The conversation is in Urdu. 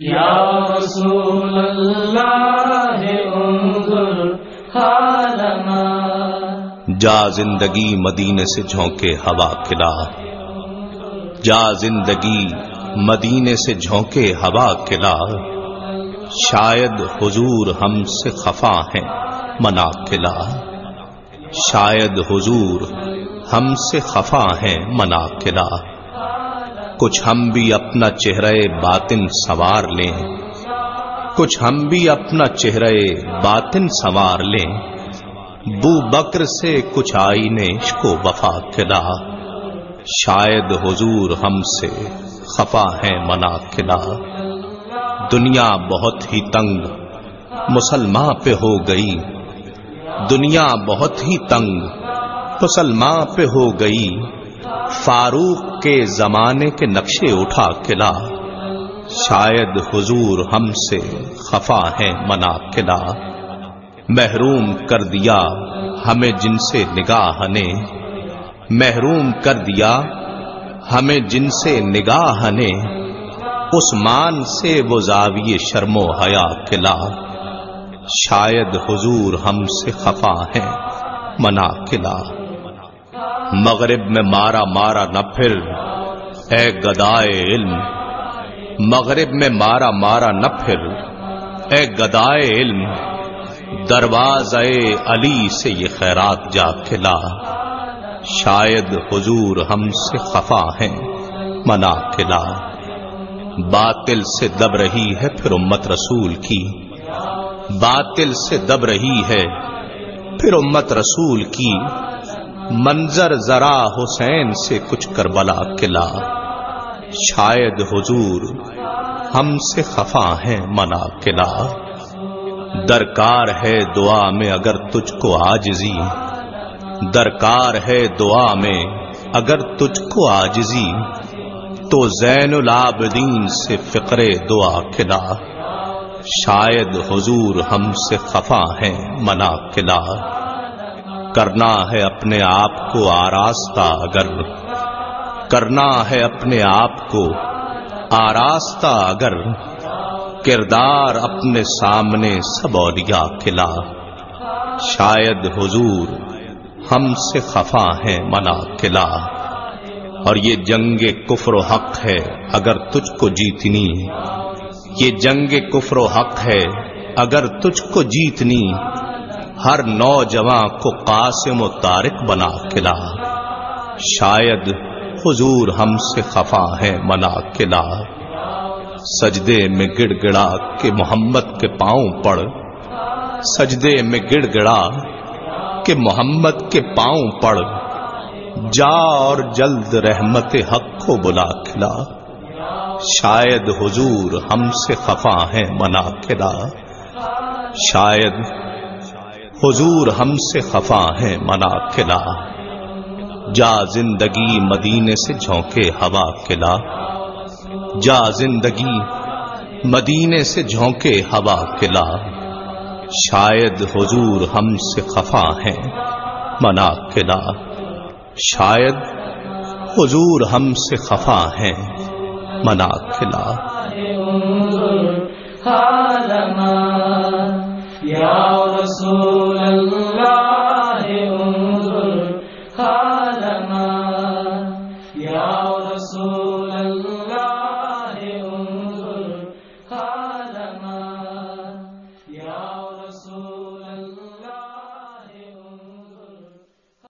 یا رسول اللہ انظر حالنا جا زندگی مدینے سے جھونکے ہوا کھلا جا زندگی مدینے سے جھونکے ہوا کھلا شاید حضور ہم سے خفا ہیں منا کھلا شاید حضور ہم سے خفا ہیں منا کھلا کچھ ہم بھی اپنا چہرے باطن سوار لیں۔ کچھ ہم بھی اپنا چہرے باطن سوار لیں۔ بو بکر سے کچھ آئینے کو وفا کھلا۔ شاید حضور ہم سے خفا ہیں منا کھلا۔ دنیا بہت ہی تنگ مسلمان پہ ہو گئی۔ دنیا بہت ہی تنگ مسلمان پہ ہو گئی۔ فاروق کے زمانے کے نقشے اٹھا کلا شاید حضور ہم سے خفا ہے منا کلا محروم کر دیا ہمیں جن سے نگاہ نے۔ محروم کر دیا ہمیں جن سے نگاہ نے۔ عثمان سے وہ زاویے شرم و حیا کلا شاید حضور ہم سے خفا ہے منا کلا مغرب میں مارا مارا نہ پھر۔ اے گدائے علم، مغرب میں مارا مارا نہ پھر۔ اے گدائے علم درواز علی سے یہ خیرات جا کھلا شاید حضور ہم سے خفا ہیں منا کھلا باطل سے دب رہی ہے پھر امت رسول کی۔ باطل سے دب رہی ہے پھر امت رسول کی۔ منظر ذرا حسین سے کچھ کربلا کلا شاید حضور ہم سے خفا ہیں منا کلا درکار ہے دعا میں اگر تجھ کو آجزی درکار ہے دعا میں اگر تجھ کو آجزی تو زین العابدین سے فکر دعا کلا شاید حضور ہم سے خفا ہیں منا کلا کرنا ہے اپنے آپ کو آراستہ اگر۔ کرنا ہے اپنے آپ کو آراستہ اگر۔ کردار اپنے سامنے سب اولیا کھلا شاید حضور ہم سے خفا ہیں منا کلا اور یہ جنگ کفر و حق ہے اگر تجھ کو جیتنی۔ یہ جنگ کفر و حق ہے اگر تجھ کو جیتنی۔ ہر نوجوان کو قاسم و تارک بنا کلا شاید حضور ہم سے خفا ہے منا کلا سجدے میں گڑ گڑا کہ محمد کے پاؤں پڑ۔ سجدے میں گڑ گڑا کہ محمد کے پاؤں پڑ۔ جا اور جلد رحمت حق کو بلا کھلا شاید حضور ہم سے خفا ہے منا کھلا شاید حضور ہم سے خفا ہے منا کھلا جا زندگی مدینے سے جھونکے ہوا کھلا جا زندگی مدینے سے جھونکے ہوا کھلا شاید حضور ہم سے خفا ہے منا کھلا شاید حضور ہم سے خفا ہے منا کھلا